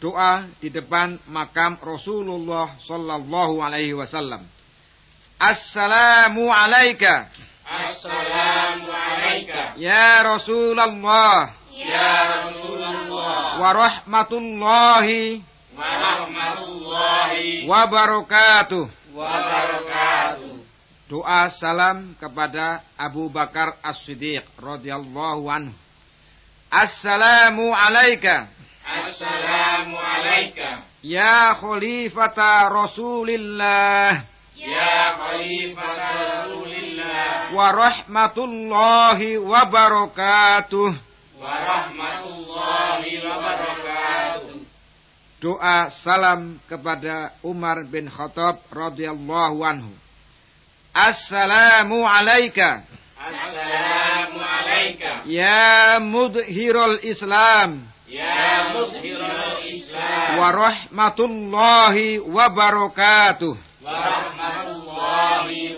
doa di depan makam Rasulullah sallallahu alaihi wasallam. Assalamu alayka. Assalamu alayka. Ya Rasulullah. Ya Rasulullah. Wa rahmatullahi Wa rahmatullahi. wa barakatuh. Wa barakatuh. Doa salam kepada Abu Bakar As-Siddiq radhiyallahu anhu. Assalamu alayka. Assalamu alayka. Ya khalifata Rasulillah Ya Khalifah Rasulillah. wa rahmatullahi wa barakatuh. Wa rahmatullahi wa barakatuh. Doa salam kepada Umar bin Khattab radhiyallahu anhu. Assalamu alayka Assalamu alayka. Ya mudhirul Islam Ya mudhirul Islam. wa rahmatullahi wa barakatuh. Wa rahmatullahi.